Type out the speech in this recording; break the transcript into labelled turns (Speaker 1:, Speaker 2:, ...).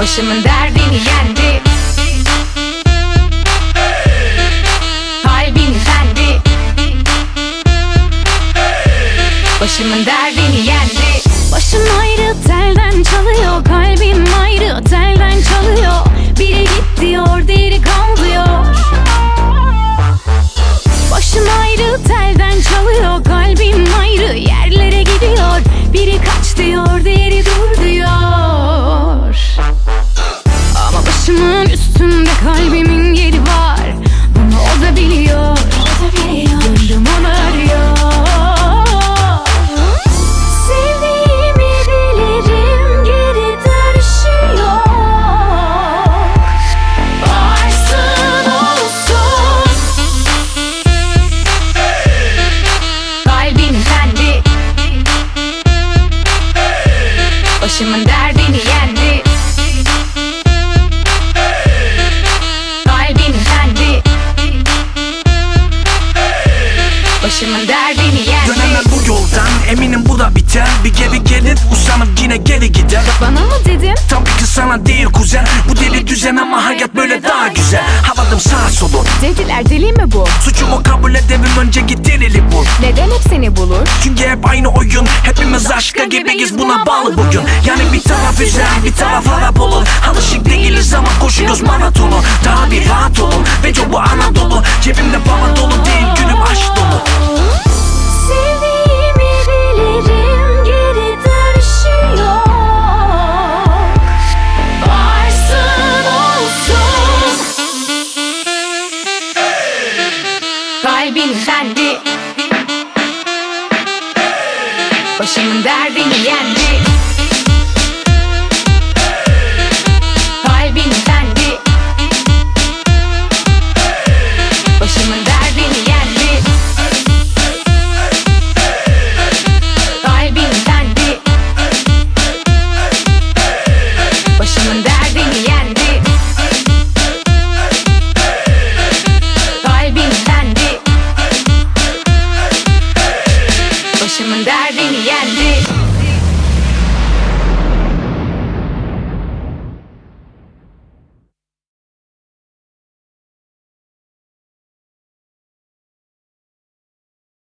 Speaker 1: Başımın derdini yendi. Kalbin fendi Başımın derdini yendi.
Speaker 2: Başım ayrı telden çalıyor. Kalbim ayrı telden çalıyor. Biri git diyor diğeri kal Başım ayrı telden çalıyor. Kalbim Başımın
Speaker 1: derdini yendi. Kalbin fendi Başımın derdini yendi.
Speaker 3: Dönemem bu yoldan eminim bu da biter. Bir geri gelir usanıp yine geri gider.
Speaker 2: Bana mı dedin?
Speaker 3: Tabii ki sana değil kuzen. Bu deli düzen ama hayat böyle daha güzel. Havadım sağ solu.
Speaker 2: Dediler deli mi bu?
Speaker 3: Suçumu kabul edemem önce git delili
Speaker 2: hep seni bulur?
Speaker 3: Çünkü hep aynı oyun. Hepimiz aşka gibiyiz. buna bağlı bugün. Yani bir taraf güzel bir taraf harap olur Alışık değiliz ama koşuyoruz maratonu. Daha bir rahat olun. Ve bu Anadolu. Cebimde para dolu değil günüm aşk dolu.
Speaker 2: Sevdiğimi bilirim geri dönüşü yok Varsın olsun.
Speaker 1: Kalbin fendi Başımın derdini yendi